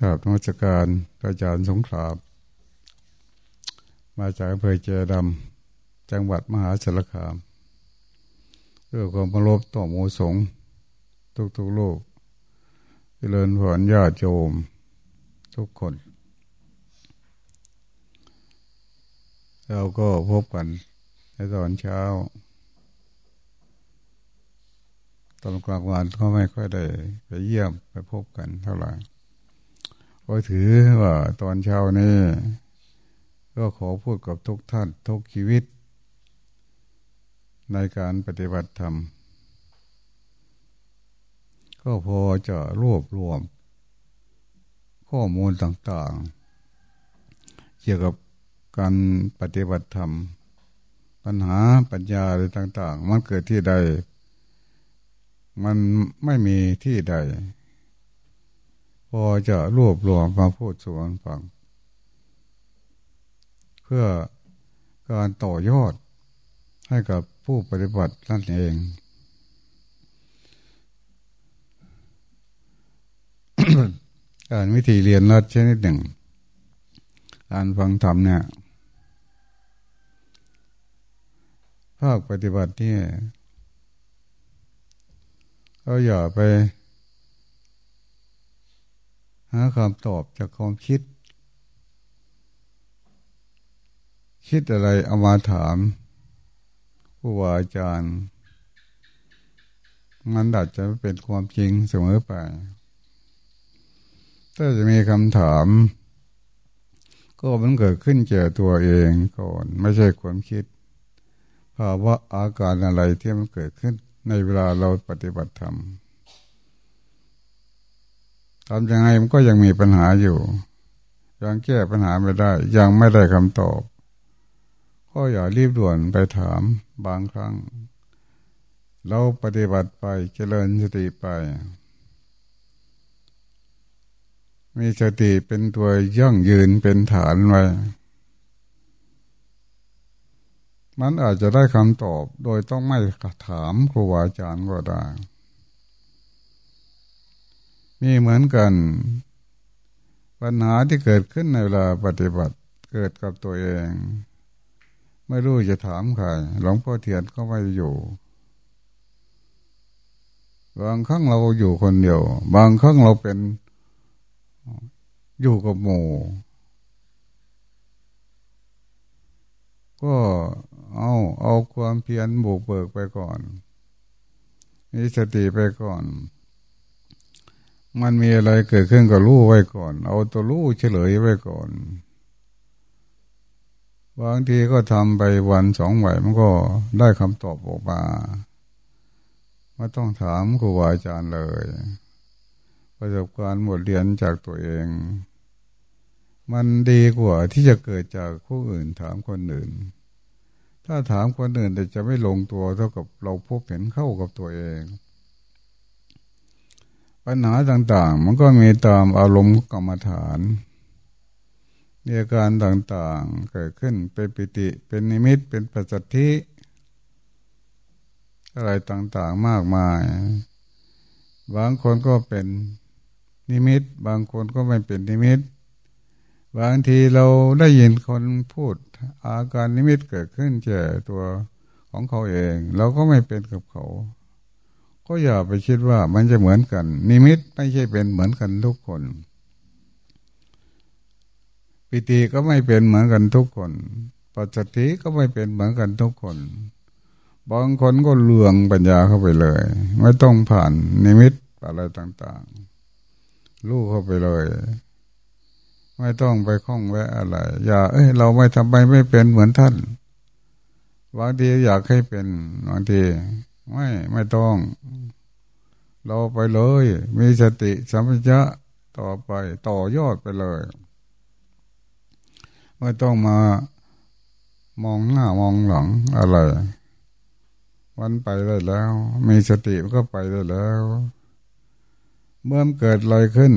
ครับนวัตการอาจารย์สงขลามาจากอำเภอเจดำจังหวัดมหาสารคามเพื่อความรบต่อมูสงทุกทุกโลกเจริญผลญาติโยมทุกคน เราก็พบกันในตอนเช้า ตอนกลางวันก็ไม่ค่อยได้ไปเยี่ยมไปพบกันเท่าไหร่ ก็ถือว่าตอนเช้านี้ก็ขอพูดกับทุกท่านทุกชีวิต ในการปฏิบัติธรรม ก็พอจะรวบรวม ข้อมูลต่างๆ เกี่ยวกับการปฏิบัติธรรม ปัญหาปัญญาอะไรต่าง ๆ มันเกิดที่ใด มันไม่มีที่ใด พอจะรวบรวมมาพูดสวนฟัง เพื่อการต่อยอดให้กับผู้ปฏิบัตินั่นเอง การวิธีเรียนรัดชนิดหนึ่ง การฟังธรรมเนี่ยภาคปฏิบัติเนี่ยก็อย่าไป หาคำตอบจากความคิด คิดอะไรเอามาถามผู้ว่าอาจารย์มันดัดจะเป็นความจริงเสมอไป ถ้าจะมีคำถาม ก็มันเกิดขึ้นเจอตัวเองก่อน ไม่ใช่ความคิดภาวะอาการอะไรที่มันเกิดขึ้นในเวลาเราปฏิบัติธรรม ทำยังไงมันก็ยังมีปัญหาอยู่ ยังแก้ปัญหาไม่ได้ ยังไม่ได้คำตอบ ก็อย่ารีบด่วนไปถามบางครั้ง เราปฏิบัติไปเจริญสติไป มีสติเป็นตัวยั่งยืนเป็นฐานไว้ มันอาจจะได้คำตอบโดยต้องไม่ถามครูบาอาจารย์ก็ได้ มีเหมือนกัน ปัญหาที่เกิดขึ้นในเวลาปฏิบัติเกิดกับตัวเอง ไม่รู้จะถามใครหลวงพ่อเทียนก็ไม่อยู่บางครั้งเราอยู่คนเดียว บางครั้งเราเป็นอยู่กับหมู่ก็เอาเอาความเพียรบุกเบิกไปก่อน มีสติไปก่อน มันมีอะไรเกิดขึ้นก็รู้ไว้ก่อน เอาตัวรู้เฉลยไว้ก่อน บางทีก็ทำไปวันสองวันมันก็ได้คำตอบออกมาไม่ต้องถามครูบาอาจารย์เลย ประสบการณ์หมดเรียนจากตัวเอง มันดีกว่าที่จะเกิดจากผู้อื่นถามคนอื่น ถ้าถามคนอื่นแต่จะไม่ลงตัวเท่ากับเราพบเห็นเข้ากับตัวเอง ปัญหาต่าง ๆ มันก็มีตามอารมณ์กรรมฐานมีอาการต่างๆ เกิดขึ้นเป็นปิติ เป็นนิมิต เป็นปัจจัติอะไรต่างๆมากมาย บางคนก็เป็นนิมิต บางคนก็ไม่เป็นนิมิต บางทีเราได้ยินคนพูด อาการนิมิตเกิดขึ้นเจอตัวของเขาเอง เราก็ไม่เป็นกับเขา ก็อย่าไปคิดว่ามันจะเหมือนกัน นิมิตไม่ใช่เป็นเหมือนกันทุกคน ปิติก็ไม่เป็นเหมือนกันทุกคนปัจจติก็ไม่เป็นเหมือนกันทุกคน บางคนก็เลืองปัญญาเข้าไปเลย ไม่ต้องผ่านนิมิตอะไรต่างๆ ลูกเข้าไปเลย ไม่ต้องไปคล้องแวะอะไร อย่า เอ้ย เราไม่ทำไปไม่เป็นเหมือนท่านบางทีอยากให้เป็นบางที ไม่ไม่ต้อง เราไปเลย มีสติสัมปชัญญะต่อไปต่อยอดไปเลย ไม่ต้องมามองหน้ามองหลังอะไรวันไปได้แล้ว มีสติก็ไปได้แล้ว เมื่อเกิดอะไรขึ้น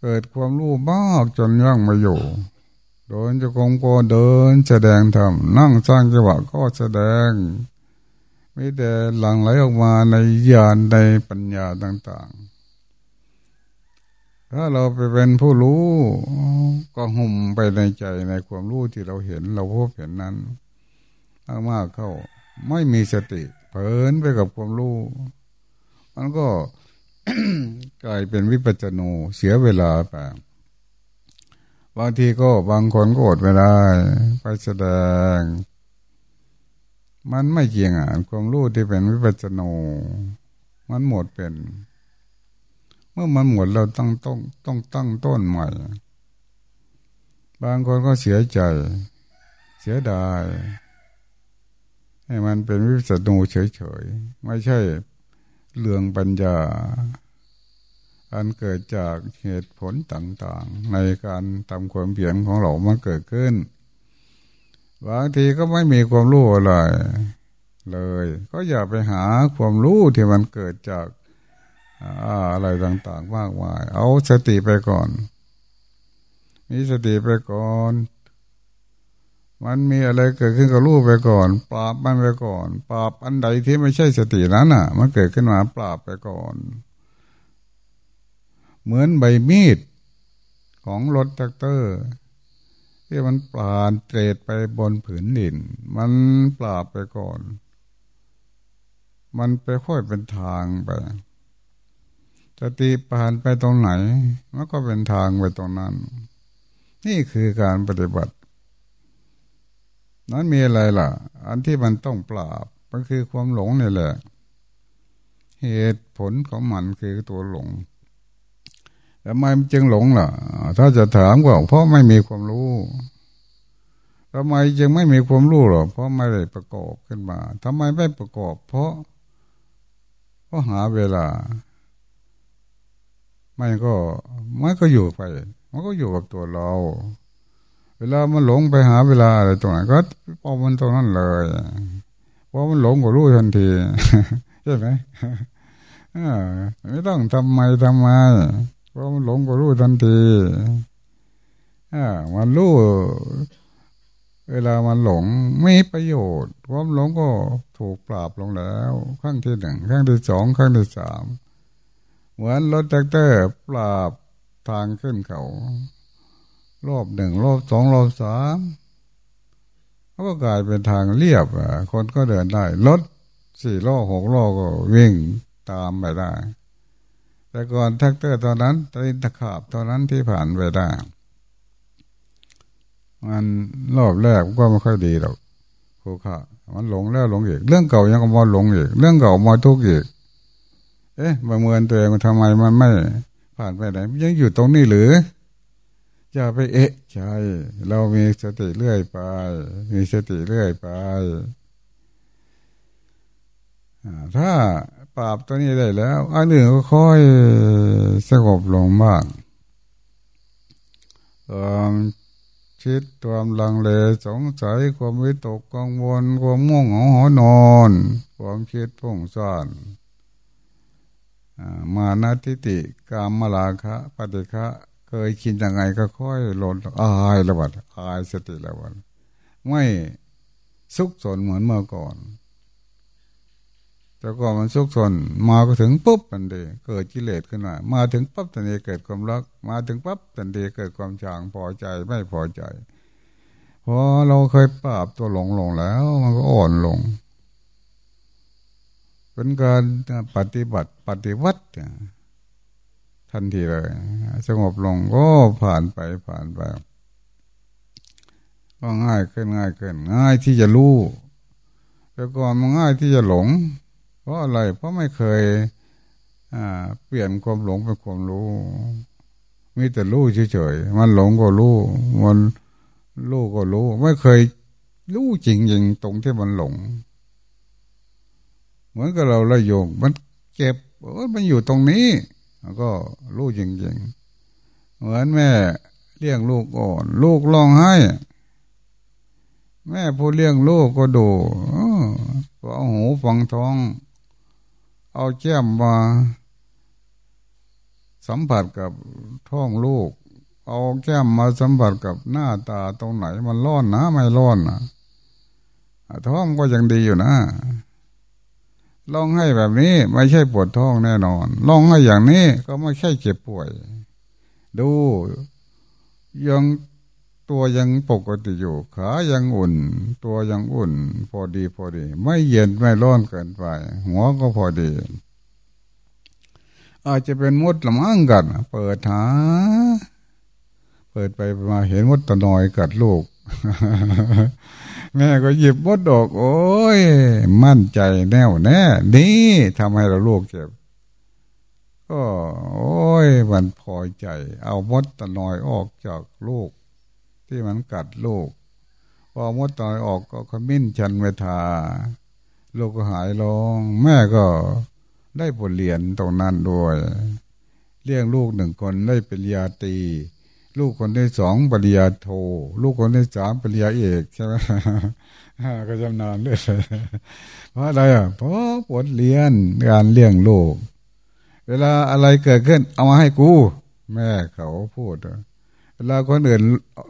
เกิดความรู้มากจนยั่งมาอยู่เดินจะกงก็เดินแสดงธรรมนั่งสร้างจังหวะก็แสดง มีแต่หลั่งไหลออกมาในญาณในปัญญาต่าง ๆ ถ้าเราไปเป็นผู้รู้ก็หุ่มไปในใจในความรู้ที่เราเห็นเราพบเห็นนั้นมากเข้า ไม่มีสติ เผลนไปกับความรู้ มันก็กลายเป็นวิปัจจโนเสียเวลาไปบางทีก็บางคนก็อดไม่ได้ไปแสดง มันไม่เกี่ยงอะความรู้ที่เป็นวิปัจจโน มันหมดเป็น เมื่อมันหมดเราต้องต้องต้องตั้งต้นใหม่ บางคนก็เสียใจ เสียดายให้มันเป็นวิปัสสนูเฉยๆ ไม่ใช่เรื่องปัญญา อันเกิดจากเหตุผลต่างๆ ในการทำความเปลี่ยนของเรามันเกิดขึ้น บางทีก็ไม่มีความรู้อะไรเลย ก็อย่าไปหาความรู้ที่มันเกิดจากอะไรต่างๆมากมาย เอาสติไปก่อน มีสติไปก่อน มันมีอะไรเกิดขึ้นก็รู้ไปก่อน ปราบมันไปก่อน ปราบอันใดที่ไม่ใช่สตินั้นอะ มันเกิดขึ้นมาปราบไปก่อน เหมือนใบมีดของรถแทรกเตอร์ ที่มันปราดเตรดไปบนผืนดิน มันปราบไปก่อน มันไปค่อยเป็นทางไปสติผ่านไปตรงไหน มันก็เป็นทางไปตรงนั้น นี่คือการปฏิบัติ นั้นมีอะไรล่ะ อันที่มันต้องปราบมันคือความหลงนี่แหละ เหตุผลของมันคือตัวหลง ทำไมมันจึงหลงล่ะ ถ้าจะถามก็เพราะไม่มีความรู้ทำไมจึงไม่มีความรู้หรอเพราะไม่ได้ประกอบขึ้นมาทำไมไม่ประกอบ เพราะเพราะหาเวลา ไม่ก็มันก็อยู่ไป มันก็อยู่กับตัวเรา เวลามันหลงไปหาเวลาอะไรตรงไหนก็พอมันตรงนั้นเลยเพราะมันหลงก็รู้ทันทีใช่ไหมไม่ต้องทำไมทำไม พราะมันหลงก็รู้ทันทีอมันรู้เวลามันหลงไม่ประโยชน์ความหลงก็ถูกปราบลงแล้วขั้งที่หนึ่งขั้งที่สองขั้งที่สามเหมือนรถแท็กเตอร์ปราบทางขึ้นเขา รอบหนึ่งรอบสองรอบสามก็กลายเป็นทางเรียบคนก็เดินได้รถสี่ล้อหกล้อก็วิ่งตามไปได้ แต่ก่อนแทรกเตอร์ตอนนั้นตีนตะขาบตอนนั้นที่ผ่านไปได้ มันรอบแรกก็ไม่ค่อยดีหรอกครูค่ะมันหลงแล้วหลงอีก เรื่องเก่ายังก็มาหลงอีก เรื่องเก่ามาทุกข์อีก เอ๊ะมาเหมือนตัวเองมันทำไมมันไม่ ผ่านไปไหนยังอยู่ตรงนี้หรืออย่าไปเอะใจเรามีสติเรื่อยไป มีสติเรื่อยไปถ้า ปราบตัวนี้ได้แล้วอันอื่นก็ค่อยสงบลงบ้างความคิดความลังเลสงสัยความวิตกกังวลความง่วงเหงาหอนอน ความคิดพุ่งซ่านมานาทิติกามมลาคะปฏิฆะเคยคิดยังไงก็ค่อยหล่นอายละบัดอายสติละบัดไม่สุขสนเหมือนเมื่อก่อน แต่ก่อนมันสุขสนมาก็ถึงปุ๊บทันทีเกิดกิเลสขึ้นมามาถึงปั๊บทันทีเกิดความรัก มาถึงปั๊บทันทีเกิดความจางพอใจไม่พอใจพอเราเคยปราบตัวหลงลงแล้ว มันก็อ่อนลง เป็นการปฏิบัติปฏิวัติทันทีเลย สงบลงก็ผ่านไปผ่านไปก็ง่ายขึ้นง่ายขึ้นง่ายที่จะรู้แต่ก่อนมันง่ายที่จะหลง ราะอะไรเพราะไม่เคยเปลี่ยนความหลงเป็นความรู้ มีแต่รู้เฉยๆมันหลงก็รู้มันรู้ก็รู้ ไม่เคยรู้จริงๆตรงที่มันหลง เหมือนกับเราละโยงมันเก็บโอ้มันอยู่ตรงนี้แล้วก็รู้จริงๆเหมือนแม่เลี้ยงลูกอ่อน ลูกร้องไห้แม่ผู้เลี้ยงลูกก็ดูก็เอาหูฟังท้อง เอาแก้มมาสัมผัสกับท้องลูก เอาแก้มมาสัมผัสกับหน้าตาตรงไหนมันร้อนนะไม่ร้อนนะท้องก็ยังดีอยู่นะร้องให้แบบนี้ไม่ใช่ปวดท้องแน่นอนร้องให้อย่างนี้ก็ไม่ใช่เจ็บป่วย ดูยัง ตัวยังปกติอยู่ ขายังอุ่น ตัวยังอุ่น พอดีพอดี ไม่เย็นไม่ร้อนเกินไป หัวก็พอดี อาจจะเป็นมดละมั่งกันเปิดหาเปิดไปมาเห็นมดตะนอยกัดลูก แม่ก็หยิบมดดอก โอ้ย มั่นใจแน่วแน่นี่ทำให้เราลูกเจ็บก็ โอ้ย มันพอใจ เอามดตะนอยออกจากลูก ที่มันกัดลูกพอมดตะนอยออกก็ขมิ้นชันเวทา ลูกก็หายลง แม่ก็ได้บทเรียนตรงนั้นด้วยเลี้ยงลูกหนึ่งคนได้เป็นยาตีลูกคนที่สองปริญญาโท ลูกคนที่สามปริญญาเอกใช่ไหมก็จำนานเลยเพราะอะไรอะเพราะบทเรียนการเลี้ยงลูก เวลาอะไรเกิดขึ้น เอามาให้กู แม่เขาพูด เวลาคนอื่น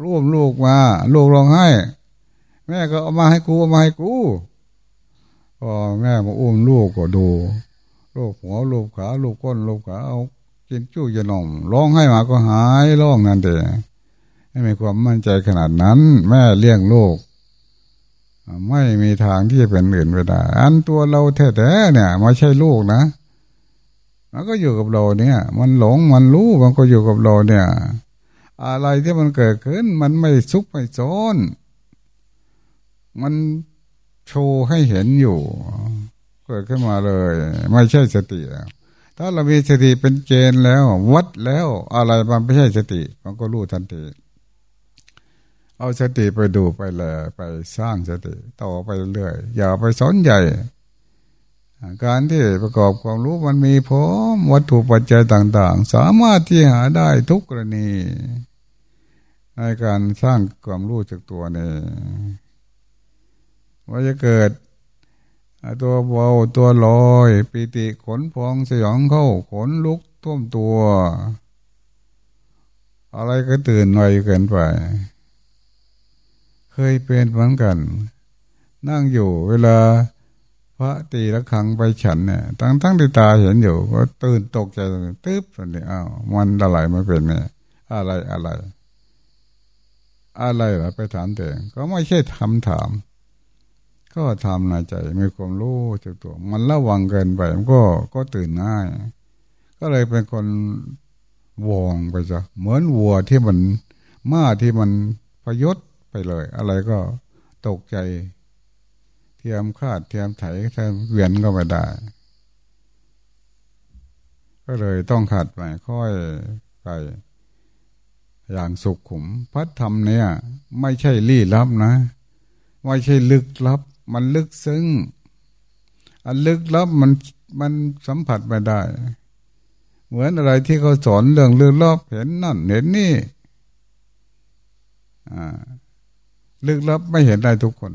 ร่วมลูกมา ลูกร้องไห้ แม่ก็เอามาให้กูเอามาให้กูพอแม่มาอุ้มลูกก็ดูลูกหัวลูกขาลูกก้นลูกขาเอากินจู้ยนมร้องให้มาก็หายร้องนั่นเองไม่มีความมั่นใจขนาดนั้น แม่เลี้ยงลูกไม่มีทางที่จะเป็นอื่นไปได้อันตัวเราแท้ๆเนี่ยไม่ใช่ลูกนะมันก็อยู่กับเราเนี่ย มันหลงมันรู้มันก็อยู่กับเราเนี่ย อะไรที่มันเกิดขึ้น มันไม่ซุกไม่ซ้อนมันโชว์ให้เห็นอยู่ เกิดขึ้นมาเลย ไม่ใช่สติถ้าเรามีสติเป็นเกณฑ์แล้ว วัดแล้วอะไรมันไม่ใช่สติ มันก็รู้ทันทีเอาสติไปดูไปแลไปสร้างสติต่อไปเรื่อยอย่าไปสนใหญ่ การที่ประกอบความรู้มันมีพร้อมวัตถุปัจจัยต่าง ๆ สามารถที่หาได้ทุกกรณี ในการสร้างความรู้จากตัวนี้ว่าจะเกิดตัวเบาตัวลอยปีติขนพองสยองเข้าขนลุกท่วมตัว อะไรก็ตื่นหน่อยเกินไป เคยเป็นเหมือนกัน นั่งอยู่เวลาพระตีละครังไปฉันเนี่ยตั้งทั้งที่ตาเห็นอยู่ ก็ตื่นตกใจตึ๊บสันนี้อ้าวมันอะไรมาเป็นเนี่ยอะไรอะไร อะไรล่ะไปถามแต่ก็ไม่ใช่ทำถาม ก็ทำในใจมีความรู้จักตัว มันระวังเกินไปมันก็ก็ตื่นง่าย ก็เลยเป็นคนวองไปจ้ะเหมือนวัวที่มันม้าที่มันพยศไปเลย อะไรก็ตกใจ เทียมคาดเทียมไถเทียมเวียนก็ไม่ได้ ก็เลยต้องขัดไปค่อยไป อย่างสุขขุมพัฒธรรมเนี่ย ไม่ใช่ลี้ลับนะ ไม่ใช่ลึกลับ มันลึกซึ้งอันลึกลับมันมันสัมผัสไม่ได้ เหมือนอะไรที่เขาสอนเรื่องลึกลับเห็นนั่นเห็นนี่ลึกลับไม่เห็นได้ทุกคน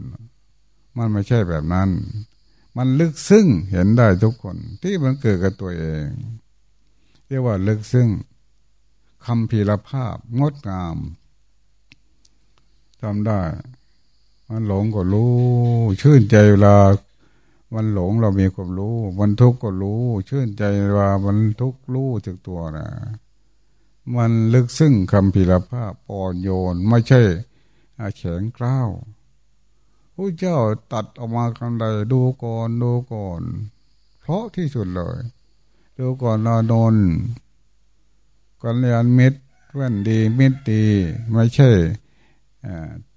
มันไม่ใช่แบบนั้น มันลึกซึ้งเห็นได้ทุกคน ที่มันเกิดกับตัวเอง เรียกว่าลึกซึ้ง คำพีรภาพงดงามทำได้ มันหลงก็รู้ ชื่นใจเวลามันหลงเรามีความรู้ มันทุกข์ก็รู้ ชื่นใจเวลามันทุกข์รู้จากตัวนะมันลึกซึ้งคำพิรภาพอ่อนโยนไม่ใช่แข็งกล้าวผู้เจ้าตัดออกมากันใดดูก่อนดูก่อน เพราะที่สุดเลย ดูก่อนนอนน กันเรียนมิตรเพื่อนดีมิตรดีไม่ใช่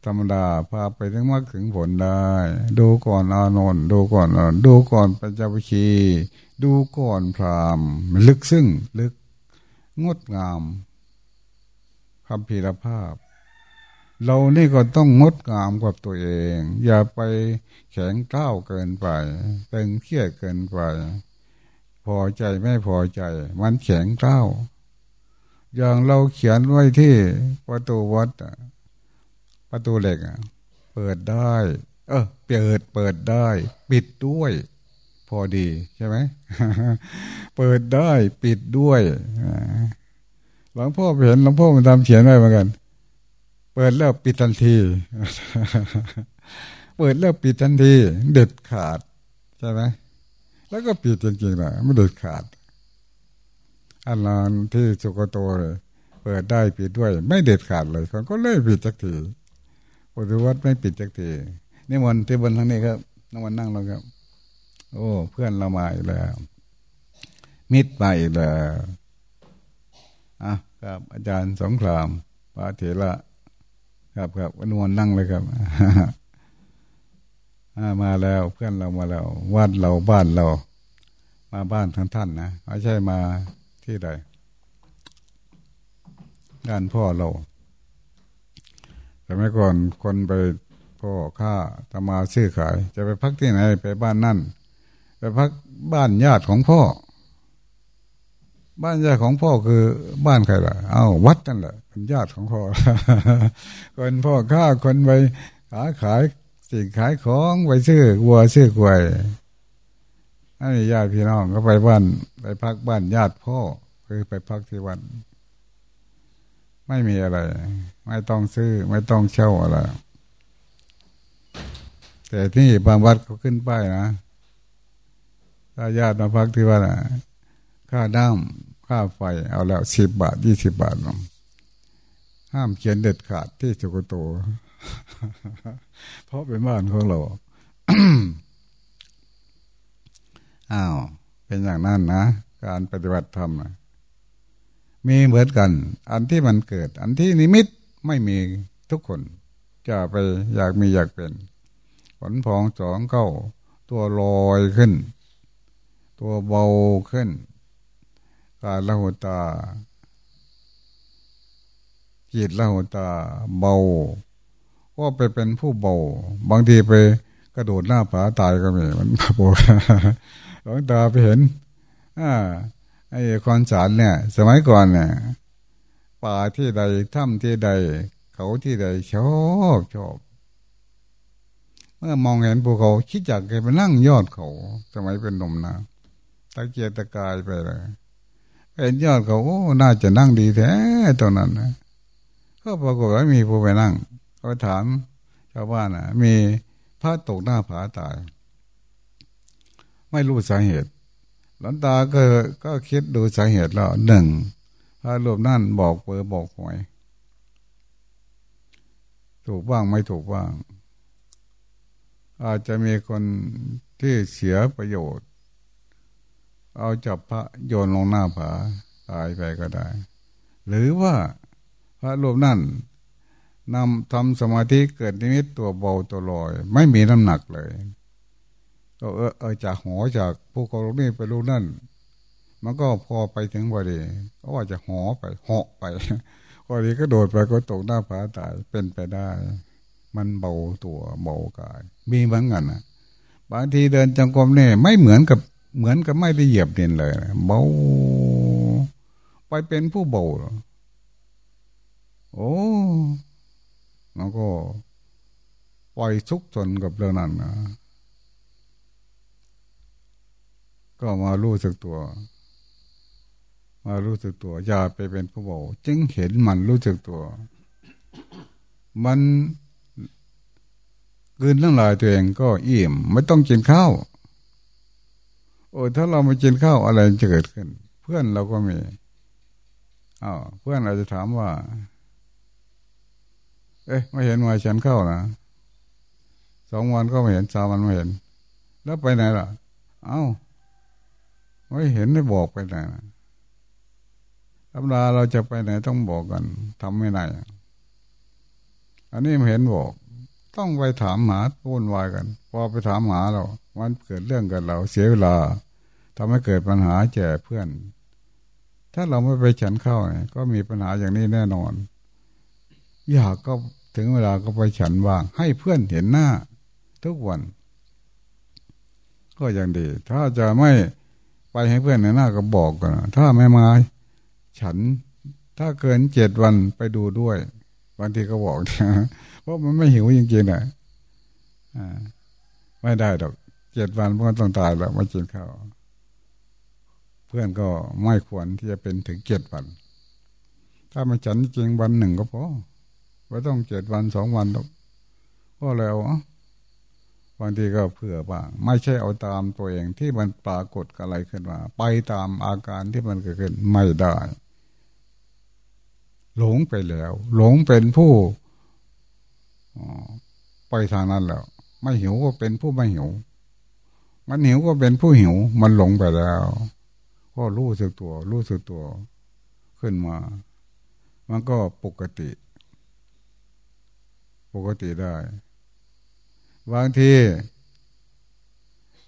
ธรรมดาพาไปถึงมรรคถึงผลได้ ดูก่อนอานนท์ดูก่อนดูก่อนปัญจวิชีดูก่อนพรามลึกซึ้งลึกงดงามคำพีรภาพ เรานี่ก็ต้องงดงามกับตัวเอง อย่าไปแข็งก้าวเกินไปตึงเครียดเกินไป พอใจไม่พอใจ มันแข็งก้าว อย่างเราเขียนไว้ที่ประตูวัดประตูเหล็กเปิดได้ เออเปิดเปิดได้ ปิดด้วย พอดีใช่ไหมเปิดได้ปิดด้วยหลวงพ่อเห็นหลวงพ่อมันทำเขียนไว้เหมือนกัน เปิดแล้วปิดทันที เปิดแล้วปิดทันที เด็ดขาดใช่ไหมแล้วก็ปิดจริงๆนะไม่เด็ดขาด อันนั้นที่สุกโตเลยเปิดได้ปิดด้วย ไม่เด็ดขาดเลยคนก็เลยปิดจักทีปฏิวัติไม่ปิดจักทีนี่วันที่บนทางนี้ครับนั่งวันนั่งเราครับ โอ้ เพื่อนเรามาอีกแล้ว มิตรมาอีกแล้วอะครับ อาจารย์สงครามพระเถระครับครับวันวันนั่งเลยครับมาแล้วเพื่อนเรามาแล้ววัดเราบ้านเรา มาบ้านท่านท่านนะไม่ใช่มา ที่ใดงานพ่อเราแต่เมื่อก่อนคนไปพ่อข้าตมาซื้อขาย จะไปพักที่ไหนไปบ้านนั่นไปพักบ้านญาติของพ่อ บ้านญาติของพ่อคือบ้านใครล่ะ เอาวัดนั่นแหละเป็นญาติของพ่อคนพ่อข้าคนไปขาขายสิ่งขายของไปซื้อวัวซื้อกล้วย นั่นญาติพี่น้องก็ไปบ้านไปพักบ้านญาติพ่อคือไปพักที่วันไม่มีอะไร ไม่ต้องซื้อ ไม่ต้องเช่าอะไร แต่ที่บางวัดเขาขึ้นป้ายนะถ้าญาติมาพักที่วัดค่าน้ำค่าไฟเอาแล้วสิบบาทยี่สิบบาทห้ามเขียนเด็ดขาดที่สุกโตเพราะเป็นบ้านของเรา อ้าว เป็นอย่างนั้นนะ การปฏิบัติธรรมมีเหมือนกัน อันที่มันเกิด อันที่นิมิตไม่มีทุกคนจะไปอยากมีอยากเป็นผลพองสองเก้า ตัวลอยขึ้น ตัวเบาขึ้น การละหุตา จิตละหุตา เบา ก็ไปเป็นผู้เบา บางทีไปกระโดดหน้าผาตายก็มีมันโบห ลวงตาไปเห็นอ่าไอ้คอนสารเนี่ย สมัยก่อนเนี่ยป่าที่ใดถ้ำที่ใด เขาที่ใดชอบชอบเมื่อมองเห็นภูเขาคิดอยากไปนั่งยอดเขา สมัยเป็นหนุ่มนะตะเกียรตะกายไปเลยเห็นยอดเขาโอ้น่าจะนั่งดีแท้ตรงนั้นนะก็ปรากฏว่ามีผู้ไปนั่งเขาถามชาวบ้านอะ มีพระตกหน้าผาตาย ไม่รู้สาเหตุ หลังตาก็ก็คิดดูสาเหตุแล้วหนึ่งพระรูปนั่นบอกเปอบอกหวย ถูกบ้างไม่ถูกบ้าง อาจจะมีคนที่เสียประโยชน์ เอาจับพระโยนลงหน้าผาตายไปก็ได้ หรือว่าพระรูปนั่นนำทำสมาธิเกิดนิมิตตัวเบาตัวลอย ไม่มีน้ำหนักเลย ก็เออจากหอจากภูเขาลูกนี้ไปลูกนั่น มันก็พอไปถึงพอดีก็ว่าจะหอไปเหาะไปพอดีก็โดดไปก็ตกหน้าผาตายเป็นไปได้ มันเบาตัวเบากาย มีเหมือนกันนะบางทีเดินจังกรมเนี่ยไม่เหมือนกับเหมือนกับไม่ได้เหยียบดินเลยเบาไปเป็นผู้เบาโอ้แล้วก็ปล่อยทุกจนกับเรื่องนั้นนะ ก็มารู้สึกตัว มารู้สึกตัว อย่าไปเป็นผู้เบาจึงเห็นมันรู้สึกตัว มันกินน้ำลายตัวเองก็อิ่ม ไม่ต้องกินข้าวโอ้ถ้าเราไม่กินข้าวอะไรจะเกิดขึ้น เพื่อนเราก็มีอ้าวเพื่อนเราจะถามว่า เอ๊ะ ไม่เห็นมาฉันข้าวนะสองวันก็ไม่เห็นสามวันไม่เห็น แล้วไปไหนล่ะ เอา้า ไม่เห็นได้บอกไปไหนธรรมดาเราจะไปไหนต้องบอกกันทำไม่ได้ อันนี้เห็นบอก ต้องไปถามหาวุ่นวายกัน พอไปถามหาเรา มันเกิดเรื่องกันเรา เสียเวลาทำให้เกิดปัญหาแก่เพื่อน ถ้าเราไม่ไปฉันเข้าก็มีปัญหาอย่างนี้แน่นอน อยากก็ถึงเวลาก็ไปฉันบ้าง ให้เพื่อนเห็นหน้า ทุกวัน ก็ยังดี ถ้าจะไม่ ให้เพื่อนในหน้าก็บอกกันถ้าไม่มาฉันถ้าเกินเจ็ดวันไปดูด้วยบางทีก็บอกเพราะมันไม่หิวจริงๆนะไม่ได้ดอกเจ็ดวันมันต้องตายแล้วมากินข้าวเพื่อนก็ไม่ควรที่จะเป็นถึงเจ็ดวัน ถ้ามาฉันจริงวันหนึ่งก็พอไม่ต้องเจ็ดวันสองวันหรอกก็แล้ว บางทีก็เผื่อบ้าง ไม่ใช่เอาตามตัวเองที่มันปรากฏอะไรขึ้นมา ไปตามอาการที่มันเกิดขึ้นไม่ได้ หลงไปแล้ว หลงเป็นผู้ไปทางนั้นแล้ว ไม่หิวก็เป็นผู้ไม่หิว มันหิวก็เป็นผู้หิว มันหลงไปแล้ว ก็รู้สึกตัว รู้สึกตัว ขึ้นมา มันก็ปกติ ปกติได้ บางที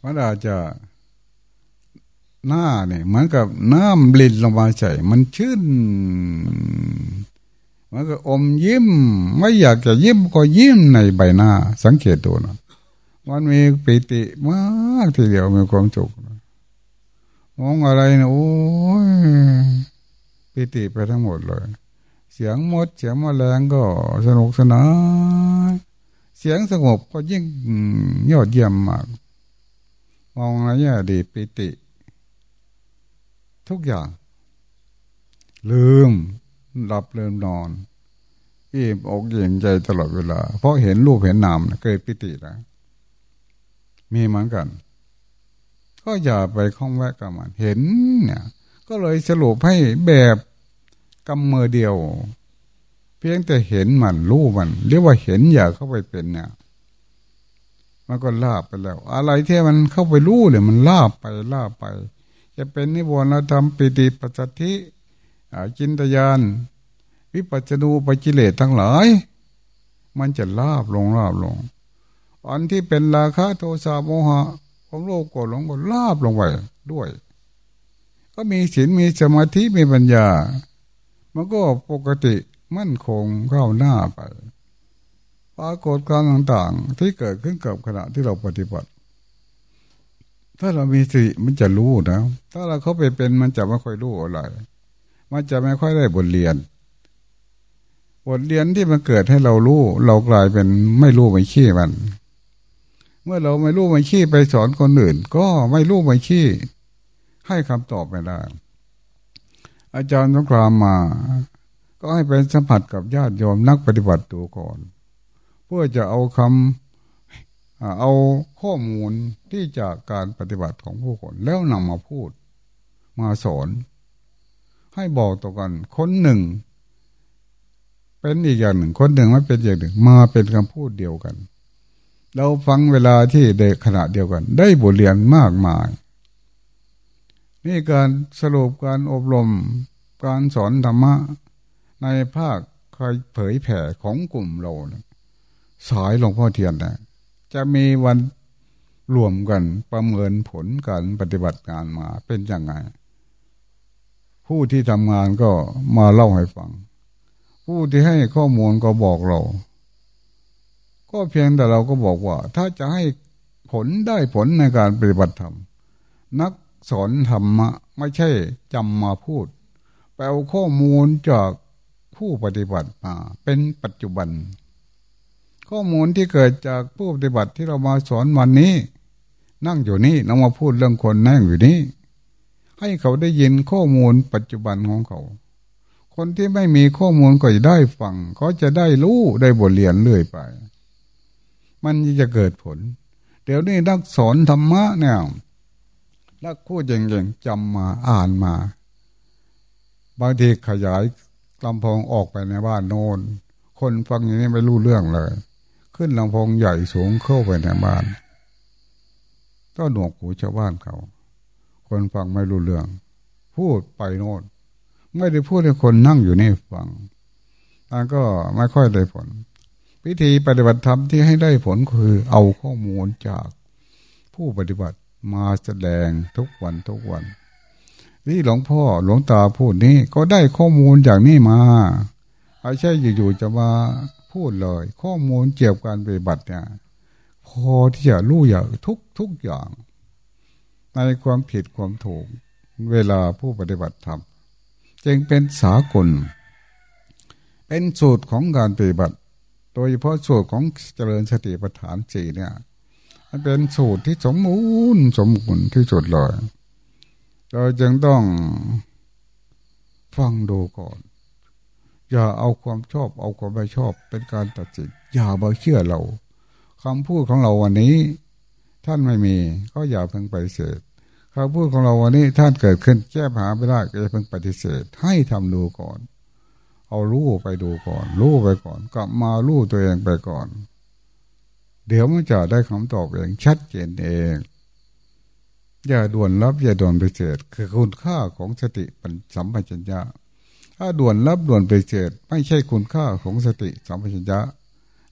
มันอาจจะหน้าเนี่ยเหมือนกับน้ำลินลงมาใส่มันชื่นมันก็อมยิ้ม ไม่อยากจะยิ้มก็ยิ้มในใบหน้า สังเกตดูนะมันมีปิติมากทีเดียวมีความสุขมองอะไรนะโอ้ยปิติไปทั้งหมดเลย เสียงมด เสียงมแมลงก็สนุกสนาน เสียงสงบก็ยิ่งยอดเยี่ยมมาก มองอะไรเนี่ยดีปิติ ทุกอย่าง ลืมหลับลืมนอนอิ่มอกเย็นใจตลอดเวลา เพราะเห็นรูปเห็นนามเกิดปิตินะมีเหมือนกัน ก็อย่าไปคล้องแวะกับมัน เห็นเนี่ย ก็เลยสรุปให้แบบกำมือเดียว เพียงแต่เห็นมันรู้มัน เรียกว่าเห็นอย่าเข้าไปเป็นเนี่ยมันก็ลาบไปแล้ว อะไรที่มันเข้าไปรู้เนี่ยมันลาบไปลาบไป จะเป็นนิวรณธรรมปิติปัสสธิจินตยาน วิปัจจนูปจิเลตทั้งหลาย มันจะลาบลงลาบลง อันที่เป็นราคะโทสะโมหะของโลกโกรธหลงก็ลาบลงไปด้วย ก็มีศีลมีสมาธิมีปัญญา มันก็ปกติ มั่นคงเข้าหน้าไป ปรากฏการต่างๆ ที่เกิดขึ้นกับขณะที่เราปฏิบัติ ถ้าเรามีสติมันจะรู้นะ ถ้าเราเข้าไปเป็นมันจะไม่ค่อยรู้อะไรมันจะไม่ค่อยได้บทเรียน บทเรียนที่มันเกิดให้เรารู้ เรากลายเป็นไม่รู้ไม่ขี้มัน เมื่อเราไม่รู้ไม่ขี้ไปสอนคนอื่น ก็ไม่รู้ไม่ขี้ ให้คำตอบไม่ได้อาจารย์สงครามมา ก็ให้ไปสัมผัสกับญาติโยมนักปฏิบัติตัวก่อน เพื่อจะเอาคำเอาข้อมูลที่จากการปฏิบัติของผู้คนแล้วนำมาพูด มาสอน ให้บอกต่อกันคนหนึ่ง เป็นอีกอย่างหนึ่ง คนหนึ่งไม่เป็นอย่างหนึ่ง มาเป็นคำพูดเดียวกัน เราฟังเวลาที่เด็กขณะเดียวกัน ได้บทเรียนมากมาย นี่การสรุปการอบรมการสอนธรรมะ ในภาคคอยเผยแผ่ของกลุ่มเราสายหลวงพ่อเทียนนะจะมีวันรวมกันประเมินผลการปฏิบัติงานมาเป็นยังไง ผู้ที่ทำงานก็มาเล่าให้ฟัง ผู้ที่ให้ข้อมูลก็บอกเรา ก็เพียงแต่เราก็บอกว่า ถ้าจะให้ผลได้ผลในการปฏิบัติธรรม นักสอนธรรมะไม่ใช่จำมาพูดแปลข้อมูลจาก ผู้ปฏิบัติมาเป็นปัจจุบัน ข้อมูลที่เกิดจากผู้ปฏิบัติที่เรามาสอนวันนี้ นั่งอยู่นี่เรามาพูดเรื่องคนนั่งอยู่นี่ให้เขาได้ยินข้อมูลปัจจุบันของเขา คนที่ไม่มีข้อมูลก็จะได้ฟังเขาจะได้รู้ได้บทเรียนเรื่อยไป มันจะเกิดผล เดี๋ยวนี้นักสอนธรรมะเนี่ยนักพูดอย่างงจำมาอ่านมาบางทีขยาย ลำพองออกไปในบ้านโน้นคนฟังอย่างนี้ไม่รู้เรื่องเลย ขึ้นลำพองใหญ่สูงเข้าไปในบ้านก็หนวกหูชาวบ้านเขา คนฟังไม่รู้เรื่อง พูดไปโน่นไม่ได้พูดให้คนนั่งอยู่นี่ฟังมันก็ไม่ค่อยได้ผลพิธีปฏิบัติธรรมที่ให้ได้ผลคือเอาข้อมูลจากผู้ปฏิบัติมาแสดงทุกวันทุกวัน นี่หลวงพ่อหลวงตาพูดนี้ก็ได้ข้อมูลอย่างนี้มาไม่ใช่อยู่ๆจะมาพูดเลย ข้อมูลเกี่ยวกับการปฏิบัติเนี่ยพอที่จะรู้อย่างทุกทุกอย่าง ในความผิดความถูก เวลาผู้ปฏิบัติธรรมจึงเป็นสากล เป็นสูตรของการปฏิบัติ โดยเฉพาะสูตรของเจริญสติปัฏฐานสี่เนี่ยมันเป็นสูตรที่สมบูรณ์สมบูรณ์ที่สุดเลย เราจึงต้องฟังดูก่อน อย่าเอาความชอบ เอาความไม่ชอบเป็นการตัดสินอย่าบาเชื่อเราคำพูดของเราวันนี้ ท่านไม่มี ก็อย่าเพิ่งปฏิเสธคำพูดของเราวันนี้ท่านเกิดขึ้นแก้ปัญหาไม่ได้ก็อย่าเพิ่งปฏิเสธ ให้ทำดูก่อน เอารู้ไปดูก่อน รู้ไปก่อน กลับมารู้ตัวเองไปก่อน เดี๋ยวมันจะได้คำตอบเองชัดเจนเอง อย่าด่วนรับอย่าด่วนไปเจดคือคุณค่าของสติปัญสัมปชัญญะ ถ้าด่วนรับด่วนไปเจดไม่ใช่คุณค่าของสติสัมปชัญญะ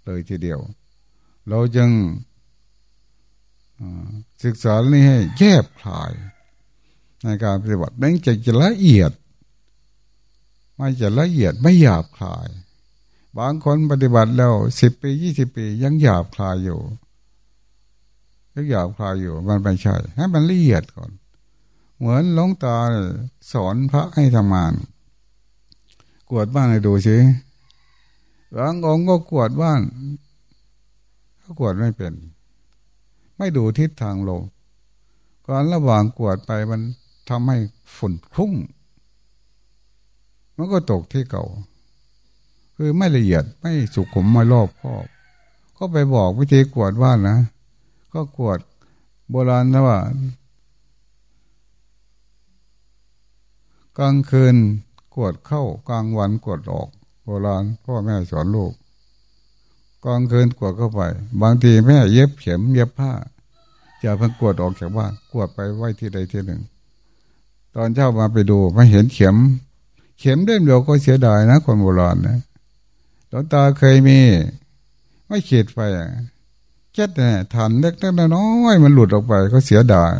เลยทีเดียว เราจึงศึกษาเนี้ให้แยบคลาย ในการปฏิบัตินั่นจะจะละเอียด ไม่จะละเอียดไม่หยาบคลาย บางคนปฏิบัติแล้วสิบปียี่สิบปียังหยาบคลายอยู่ ยังหยาบคลายอยู่มันไม่ใช่ให้มันละเอียดก่อน เหมือนหลวงตาสอนพระให้ทำงาน กวดบ้านให้ดูสิบางองค์ก็กวดบ้านก็กวดไม่เป็น ไม่ดูทิศทางลมก่อนระหว่างกวดไปมันทำให้ฝุ่นคุ้งมันก็ตกที่เก่า คือไม่ละเอียดไม่สุขุมไม่รอบคอบ ก็ไปบอกวิธีกวดว่านนะ ก็กวด โบราณนะว่ากลางคืนกวดเข้ากลางวันกวดออก โบราณพ่อแม่สอนลูกกลางคืนกวดเข้าไป บางทีแม่เย็บเข็มเย็บผ้าจะเพิ่งกวดออกจากบ้านกวดไปไว้ที่ใดที่หนึ่ง ตอนเช้ามาไปดูม่เห็นเข็ม เข็มเดิมเดียวก็เสียดายนะคนโบราณนะหลวงตาเคยมี ไม่ขีดไป เจ็ดเนี่ยฐานเล็กน้อยมันหลุดออกไปก็เสียดาย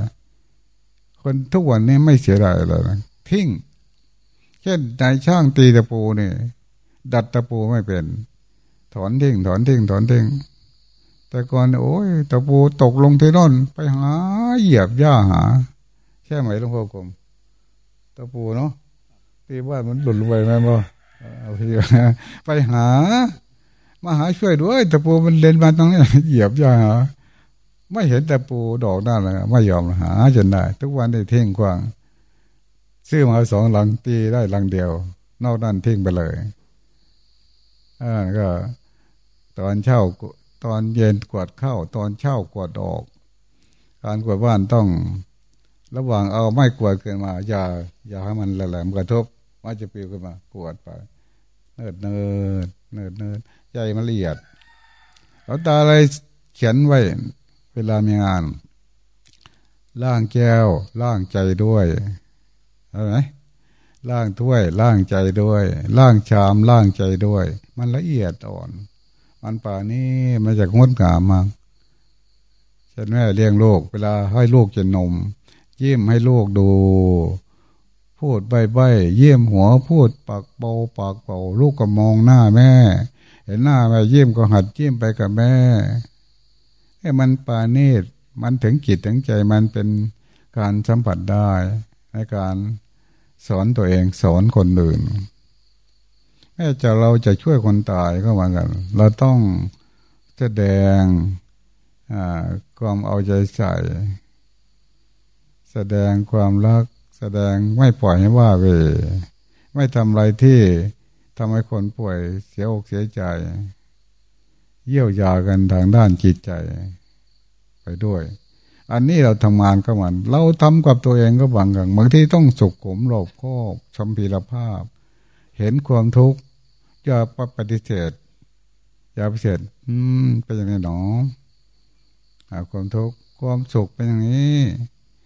คนทุกวันนี้ไม่เสียดายเลยนะทิ้งเช่นนายช่างตีตะปูเนี่ยดัดตะปูไม่เป็น ถอนทิ้งถอนทิ้งถอนทิ้งแต่ก่อนโอ้ยตะปูตกลงที่น่นไปหาเหยียบหญ้าหาใช่ไหมหลวงพ่อกรมตะปูเนาะตีบ้านมันหลุดลงไปไหมบ่เอาไปหา มาหาช่วยด้วยตะปูมันเล่นมาตรงนี้เหยียบหญ้าหาไม่เห็นตะปูดอกนั่นเลยไม่ยอมหาจนได้ ทุกวันได้เท่งกว้าง ซื้อมาสองหลังตีได้หลังเดียว นอกนั้นทิ้งไปเลยอ่าก็ ตอนเช่าตอนเย็นกวดเข้า ตอนเช้ากวดออก การกวดบ้านต้อง ระหว่างเอาไม้กวดขึ้นมาอย่าอย่าให้มันแหลมกระทบมันจะปิวขึ้นมากวดไป เนิดเนิดเนิดเนิด ใจมันละเอียดแล้วตาอะไรเขียนไว้ เวลามีงานล่างแก้วล่างใจด้วยอะไรล่างถ้วยล่างใจด้วยล่างชามล่างใจด้วย มันละเอียดอ่อน มันป่านี้มันจะงดงามมากฉันแม่เลี้ยงลูกเวลาให้ลูกจะนม ยิ้มให้ลูกดู พูดใบใบเยี่ยมหัวพูดปากเบาปากเบาลูกก็มองหน้าแม่ เห็นหน้าแม่ยิ้มก็หัดยิ้มไปกับแม่ให้มันปาเนตมันถึงจิตถึงใจมันเป็นการสัมผัสได้ ในการสอนตัวเองสอนคนอื่นแม้จะเราจะช่วยคนตายก็เหมือนกัน เราต้องแสดงความเอาใจใส่ แสดงความรัก แสดงไม่ปล่อยให้ว่าเวไม่ทำอะไรที่ ทำให้คนป่วยเสียอกเสียใจ เยี่ยวยากันทางด้านจิตใจไปด้วย อันนี้เราทำงานก็เหมือนเราทำกับตัวเองก็บางอย่างบางที่ต้องสุขมโลภครอบชมพีรภาพ เห็นความทุกข์อย่าปฏิเสธอย่าปฏิเสธอืมเป็นอย่างนี้หนอหาความทุกข์ความสุขเป็นอย่างนี้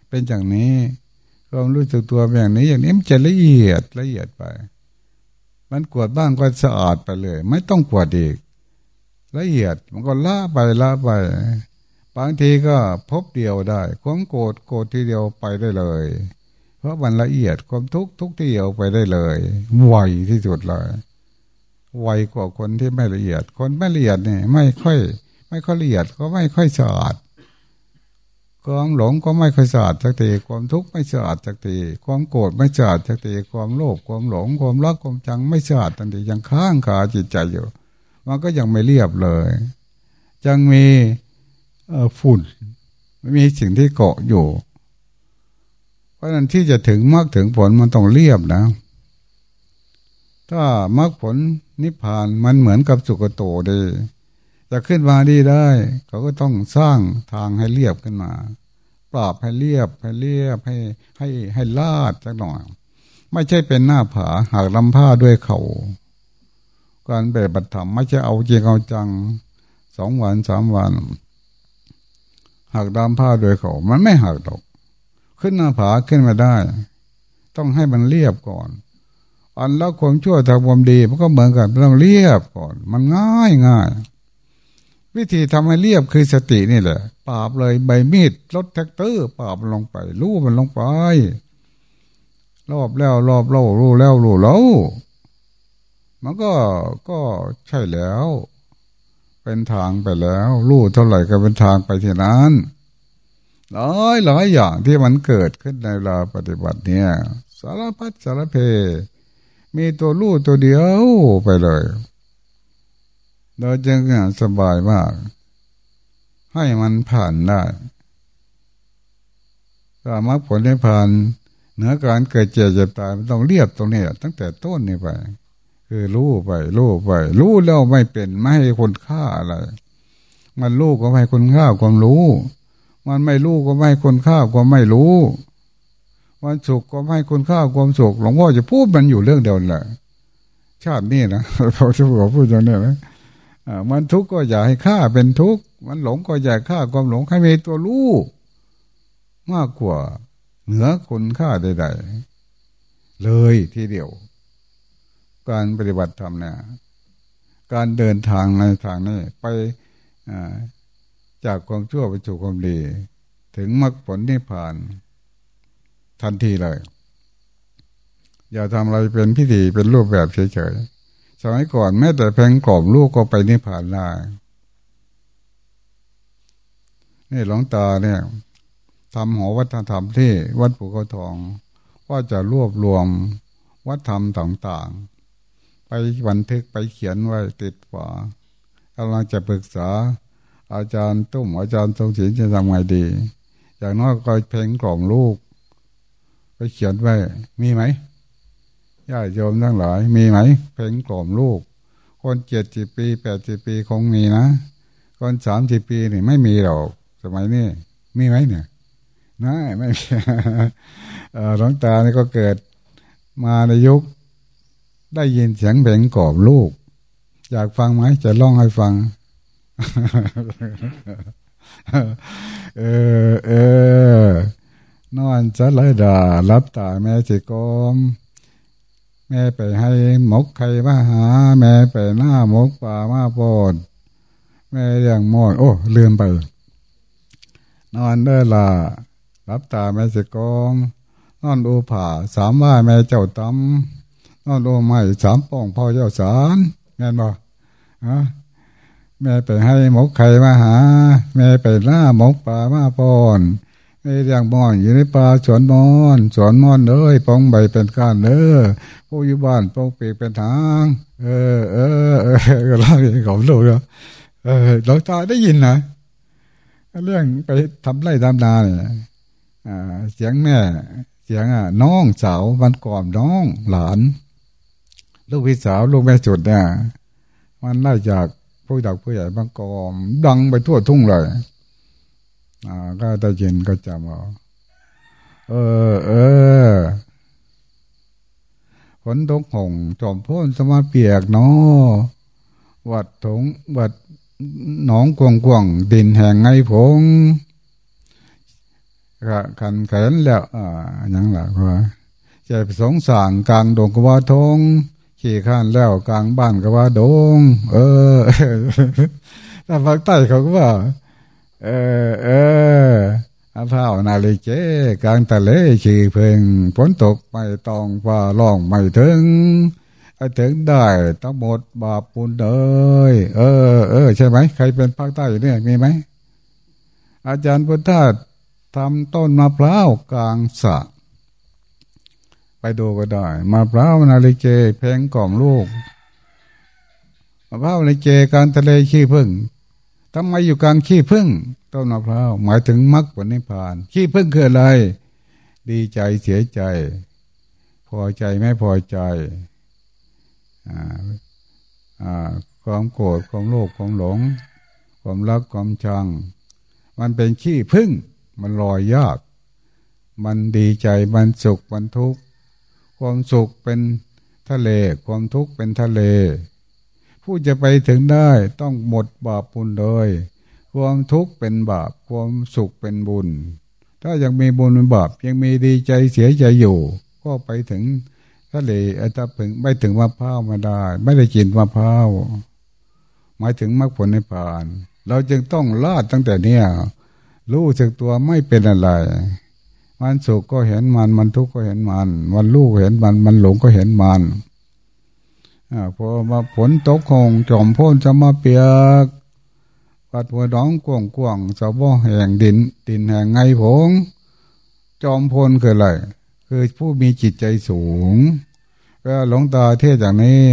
เป็นอย่างนี้ความรู้สึกตัวเป็นอย่างนี้ อย่างนี้มันจะละเอียดละเอียดไป มันกวดบ้างก็สะอาดไปเลย ไม่ต้องกวดอีก ละเอียดมันก็ละไปละไป บางทีก็พบเดียวได้ ความโกรธโกรธทีเดียวไปได้เลย เพราะมันละเอียดความทุกข์ทุกทีเดียวไปได้เลยไวที่สุดเลยไวกว่าคนที่ไม่ละเอียด คนไม่ละเอียดเนี่ยไม่ค่อย ไม่ค่อยละเอียดก็ไม่ค่อยสะอาด ความหลงก็ไม่ค่อยสะอาดสักทีความทุกข์ไม่สะอาดสักทีความโกรธไม่สะอาดสักทีความโลภความหลงความรักความจังไม่สะอาดทันทียังค้างคาจิตใจอยู่ มันก็ยังไม่เรียบเลยยังมีฝุ่นไม่มีสิ่งที่เกาะอยู่ เพราะนั้นที่จะถึงมากถึงผลมันต้องเรียบนะ ถ้ามรรคผลนิพพานมันเหมือนกับสุกโตดี จะขึ้นมาดีได้ เขาก็ต้องสร้างทางให้เรียบขึ้นมา ปราบให้เรียบให้เรียบให้ให้ให้ลาดสักหน่อย ไม่ใช่เป็นหน้าผาหากลำผ้าด้วยเขาการปฏิบัติธรรมไม่ใช่เอาจริงเอาจังสองวันสามวันหักด้ามพร้าด้วยเข่า มันไม่หักดอกขึ้นหน้าผาขึ้นมาได้ ต้องให้มันเรียบก่อน อันแล้วความชั่วทางความดีมันก็เหมือนกันต้องเรียบก่อน มันง่ายง่าย วิธีทำให้เรียบคือสตินี่แหละปราบเลยใบมีดรถแทรกเตอร์ปราบลงไป รู้มันลงไป รอบแล้วรอบเล่ารู้แล้วรู้แล้วมันก็ก็ใช่แล้ว เป็นทางไปแล้วรู้เท่าไหร่ก็เป็นทางไปที่นั้นหลายหลายอย่างที่มันเกิดขึ้นในเวลาปฏิบัติเนี่ย สารพัดสารเพ มีตัวรู้ตัวเดียวไปเลย เราจึงสบายมาก ให้มันผ่านได้ถ้ามรรคผลได้ผ่านเหนือการเกิดเจ็บเจ็บตายมันต้องเรียบตรงนี้ตั้งแต่ต้นนี่ไป คือรู้ไปรู้ไป รู้แล้วไม่เป็นไม่ให้คนค่าอะไร มันรู้ก็ไม่ให้คนค่าความรู้ มันไม่รู้ก็ไม่ให้คนค่าความไม่รู้มันสุขก็ไม่ให้คนค่าความสุขหลวงพ่อจะพูดมันอยู่เรื่องเดียวแหละชาตินี้นะพอจะบอกพูดอย่างนี้นะ มันทุกข์ก็อย่าให้ค่าเป็นทุกข์มันหลงก็อย่าค่าความหลงให้มีตัวรู้มากกว่าเหนือคนค่าใดๆเลยทีเดียว การปฏิบัติธรรมเนี่ยการเดินทางในทางนี้ไปจากความชั่วไปสู่ความดี ถึงมรรคผลนิพพาน ทันทีเลย อย่าทำอะไรเป็นพิธีเป็นรูปแบบเฉยๆ สมัยก่อนแม้แต่แพงกรอบลูกก็ไปนิพพานได้นี่หลวงตาเนี่ยทำหอวัฒนธรรมที่วัดปู่เขาทองว่าจะรวบรวมวัฒนธรรมต่างๆ ไปบันทึกไปเขียนไว้ติดฝากำลังจะปรึกษา อาจารย์ตุ้มอาจารย์ทรงศิลป์จะทำไงดี อย่างน้อยก็เพลงกล่อมลูก ไปเขียนไว้มีไหม ญาติโยมทั้งหลาย มีไหม เพลงกล่อมลูก คนเจ็ดสิบปีแปดสิบปีคงมีนะ คนสามสิบปีนี่ไม่มีหรอกสมัยนี้มีไหมเนี่ยน่าไม่มีหลวงตานี่ก็เกิดมาในยุค ได้ยินเสียงเบ่งกล่อบลูก อยากฟังไหมจะร้องให้ฟังเออเออนอนจะเลยด่ารับตาแม่จิกอม แม่ไปให้หมกไข่มาหา แม่ไปหน้าหมกป่ามาปอดแม่เลี้ยงมอนโอ้ลืมไป นอนเด้อละรับตาแม่จิกอมนอนดูผ่าสามว่าแม่เจ้าตำนอนโลไม่สามป่องพ่อเจ้าสารแม่นบ่ฮะแม่ไปให้หมกไข่มาหา แม่ไปหน้าหมกป่ามาปอน ม่เลี้ยงมอนอยู่ในป่าสวนมอนสวนมอนเอ้ยปองใบเป็นก้านเด้อผู้อยู่บ้านปองปีกเป็นทาง เออ เออเออก็เล่าอย่างของลูกเนาะเออหลวงตาได้ยินนะเรื่องไปทำไร่ทำนาเนี่ยเสียงแม่ เสียงอะน้องสาววันก่อนน้องหลาน ลูกพี่สาวลูกแม่จุดเนี่ยมันไล่จากผู้ดักผู้ใหญ่บางกอมดังไปทั่วทุ่งเลย ก็ได้ยินก็จำเอาเออ เออฝนตกหงจอมพ่นสมาเปียกเนาะวัดถงวัดหนองกวงกวงดินแห่งไงผงขันแขนแล้วอ่าย่างไรเพราจะสงสารกลางดงกว่าทงขี่ข้านแล้วกลางบ้านก็ว่าดง เออถ้าภาคใต้เขาก็ว่า เออ เอออาเท้านาลีเจกลางทะเลขี่เพ่งฝนตกไม่ต้องฟ้าร้องไม่ถึงถึงได้ทั้งหมดบาปปุญเอยเออเออใช่ไหมใครเป็นภาคใต้เนี่ยมีไหมอาจารย์พุทธาทำต้นมะพร้าวกลางสระไปดูก็ได้มาพร้าวนาฬิเกเพลงกล่อมลูกมาพร้าวนาฬิเกการทะเลขี้พึ่ง ทำไมอยู่กลางขี้พึ่งต้นมะพร้าวหมายถึงมรรคผลนิพพาน ขี้พึ่งคืออะไร ดีใจเสียใจ พอใจไม่พอใจความโกรธความโลภความหลง ความรักความชัง มันเป็นขี้พึ่ง มันลอยยาก มันดีใจมันสุขมันทุกข์ความสุขเป็นทะเล ความทุกข์เป็นทะเล ผู้จะไปถึงได้ต้องหมดบาปบุญเลย ความทุกข์เป็นบาป ความสุขเป็นบุญ ถ้ายังมีบุญเป็นบาป ยังมีดีใจเสียใจอยู่ ก็ไปถึงทะเลอาจจะถึงไม่ถึงมะพร้าวมาได้ ไม่ได้กินมะพร้าวหมายถึงมรรคผลในผ่าน เราจึงต้องลาดตั้งแต่เนี้ยรู้สึกตัวไม่เป็นอะไร มันสุขก็เห็นมัน มันทุกข์ก็เห็นมัน มันรู้เห็นมัน มันหลงก็เห็นมัน พอมาฝนตกคงจอมพ่นจะมาเปียกปัดหัวดองกวงกวงสะบ่แห่งดิน ดินแห่งไงผง จอมพลคืออะไรคือผู้มีจิตใจสูงก็หลงตาเทศอย่างนี้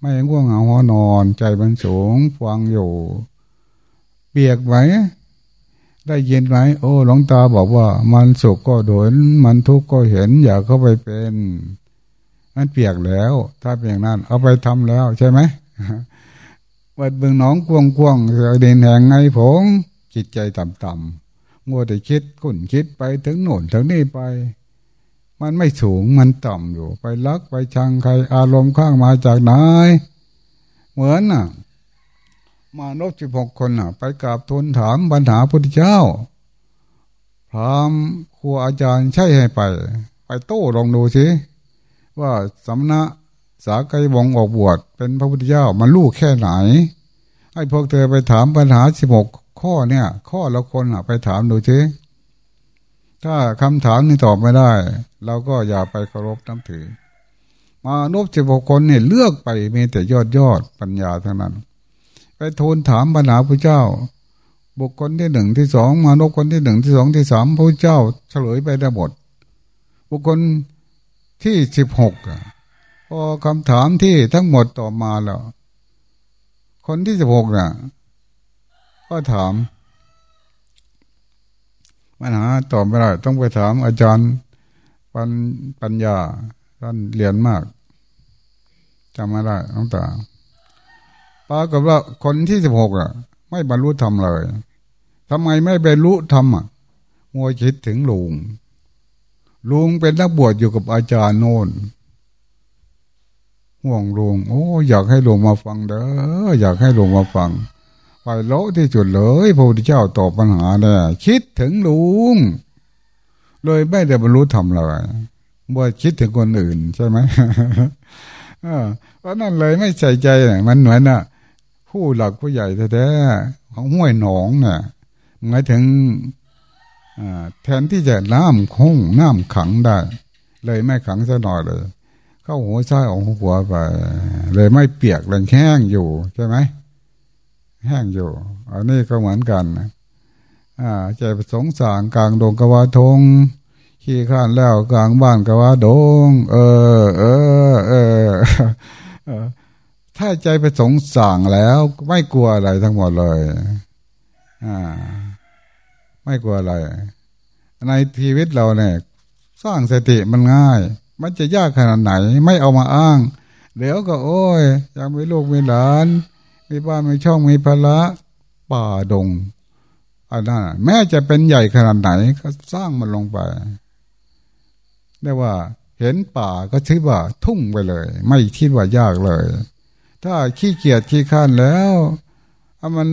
ไม่ง่วงเหงาหัวนอน ใจมันสูงฟังอยู่ เปียกไหมได้ยินไหมโอ้หลวงตาบอกว่า มันสุขก็โดนมันทุกข์ก็เห็น อยากเข้าไปเป็น มันเปียกแล้ว ถ้าเปียกนั้น เอาไปทำแล้วใช่ไหมวัดเบืองน้องกวงกวงเดินแหงไงผงจิตใจต่ำๆมัวแต่คิดคุ้นคิดไปถึงโน่นถึงนี่ไป มันไม่สูงมันต่ำอยู่ ไปลักไปชังใครอารมณ์ข้างมาจากไหนเหมือนน่ะ มานพสิบหกคนน่ะ ไปกราบทูลถามปัญหาพุทธเจ้าพรามครูอาจารย์ใช่ให้ไป ไปโต้ลองดูสิ ว่าสำนักสาไกวงออกบวชเป็นพระพุทธเจ้ามันลูกแค่ไหน ให้พวกเธอไปถามปัญหาสิบหกข้อเนี่ย ข้อละคนอะไปถามดูสิถ้าคำถามนี้ตอบไม่ได้ เราก็อย่าไปเคารพน้ำถือ มานพสิบหกคนเนี่ยเลือกไปมีแต่ยอดยอดปัญญาทั้งนั้น ไปทูลถามปัญหาพระเจ้า บุคคลที่หนึ่งที่สองมานพคนที่หนึ่งที่สองที่สามพระเจ้าเฉลยไปได้หมดบุคคล ที่สิบหกพอคำถามที่ทั้งหมดต่อมาแล้ว คนที่สิบหกน่ะ ก็ถามปัญหาตอบไม่ได้ต้องไปถามอาจารย์ปัญปัญญาท่านเรียนมากจำไม่ได้ต้องตาปรากฏว่าคนที่สิบหกอะ ไม่บรรลุธรรมเลยทำไมไม่บรรลุธรรมอะมัวคิดถึงลุง ลุงเป็นนักบวชอยู่กับอาจารย์โน่นห่วงลุงโอ้อยากให้ลุงมาฟังเด้ออยากให้ลุงมาฟังไปโลที่จุดเลยพระพุทธเจ้าตอบปัญหาเนี่ยคิดถึงลุงเลยไม่ได้บรรลุธรรมเลยบ่คิดถึงคนอื่นใช่ไหมเพราะนั่นเลยไม่ใส่ใจมันเหมือนน่ะ ผู้หลักผู้ใหญ่แท้ๆของห้วยหนองเนี่ยหมายถึง แทนที่จะน้ำคงน้ำขังได้ เลยไม่ขังซะหน่อยเลย เข้าหัวซ้ายออกหัวไป เลยไม่เปียกเลยแห้งอยู่ใช่ไหมแห้งอยู่ อันนี้ก็เหมือนกันอ่าใจสงสารกลางดงกวาทงขี้ข้านแล้วกลางบ้านกวาดง เออ เออ เออถ้าใจไปสงสารแล้ว ไม่กลัวอะไรทั้งหมดเลย อ่า ไม่กลัวอะไร ในชีวิตเราเนี่ยสร้างสติมันง่าย มันจะยากขนาดไหน ไม่เอามาอ้าง เดี๋ยวก็โอ้ยยังมีลูกมีหลาน มีบ้านมีช่องมีภาระป่าดงอันนั้นแม้จะเป็นใหญ่ขนาดไหนก็สร้างมันลงไปเรียกว่าเห็นป่าก็คิดว่าทุ่งไปเลย ไม่คิดว่ายากเลย ถ้าขี้เกียจขี้ข้านแล้ว มัน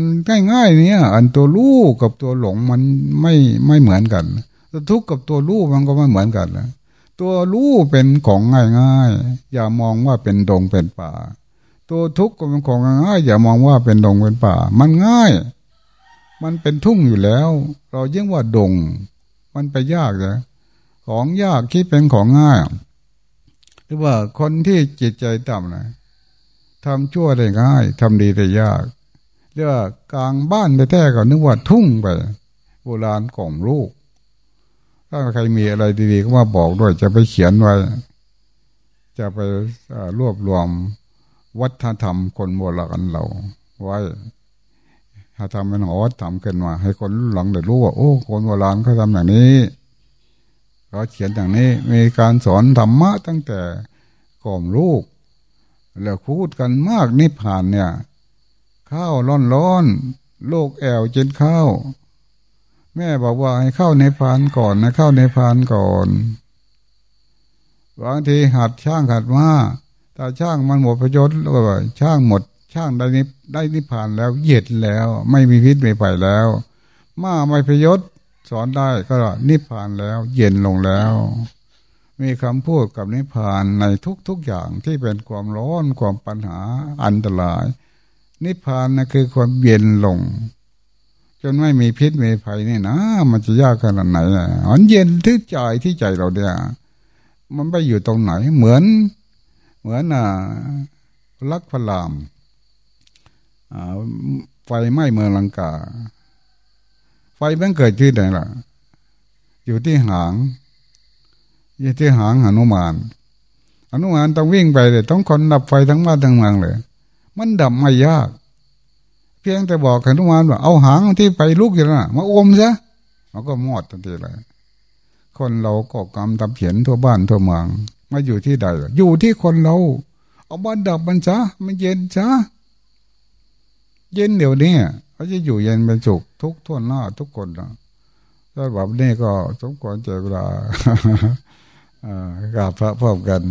ง่ายๆเนี่ย อันตัวลูกกับตัวหลงมันไม่ไม่เหมือนกัน ตัวทุกข์กับตัวลูกมันก็ไม่เหมือนกันนะตัวลูกเป็นของง่ายๆ อย่ามองว่าเป็นดงเป็นป่า ตัวทุกข์ก็เป็นของง่ายอย่ามองว่าเป็นดงเป็นป่า มันง่าย มันเป็นทุ่งอยู่แล้ว เรายิ่งว่าดง มันไปยากเลยของยากคิดเป็นของง่าย หรือว่าคนที่จิตใจต่ำนะทำชั่วได้ง่ายทำดีได้ยาก เรียกว่ากลางบ้านไปแท้ก็นึกว่าทุ่งไปโบราณกล่อมลูก ถ้าใครมีอะไรดีๆ ก็มาบอกด้วยจะไปเขียนไว้ จะไปรวบรวมวัฒนธรรมคนโบราณเราไว้ถ้าทำเป็นหอวัฒนธรรมขึ้นมาให้คนหลังได้รู้ว่าโอ้คนโบราณเขาทำอย่างนี้เขาเขียนอย่างนี้มีการสอนธรรมะตั้งแต่ก่อมลูกแล้วพูดกันมากนิพพานเนี่ย ข้าวร้อนร้อนโลกแอวจนข้าว แม่บอกว่าให้เข้าในพานก่อนนะเข้าในพานก่อนบางทีหัดช่างหัดมาถ้าช่างมันหมดประโยชน์ก็ช่างหมด ช่างได้นิได้นิพานแล้วเย็ดแล้ว ไม่มีพิษไม่ไปแล้ว มาไม่พยศสอนได้ก็นิพานแล้ว เย็นลงแล้ว มีคำพูดกับนิพพานในทุกๆอย่างที่เป็นความร้อนความปัญหาอันตราย นิพพานนะคือความเย็นลง จนไม่มีพิษไม่ภัยนี่นะ มันจะยากขนาดไหนอะมันเย็นที่ใจที่ใจเราเนี่ยมันไปอยู่ตรงไหน เหมือน เหมือนอะลักพลามไฟไหม้เมืองลังกา ไฟมันเกิดที่ไหนล่ะ อยู่ที่หางอยู่ที่หางหนุมานหนุมานต้องวิ่งไปเลย ต้องคนดับไฟทั้งบ้านทั้งเมืองเลย มันดับไม่ยาก เพียงแต่บอกหนุมานว่าเอาหางที่ไปลุกอยู่นะมาอมซะมันก็มอดทันทีเลยคนเราก็กรรมทำเขียนทั่วบ้านทั่วเมืองมาอยู่ที่ใด อยู่ที่คนเรา เอาบ้านดับมันซะมันเย็นซะเย็นเดี๋ยวนี้เขาจะอยู่เย็นเป็นสุขทุกทั่วหน้าทุกคนนะถ้าแบบนี้ก็สมควรเจเวลากราบพระพร้อมกัน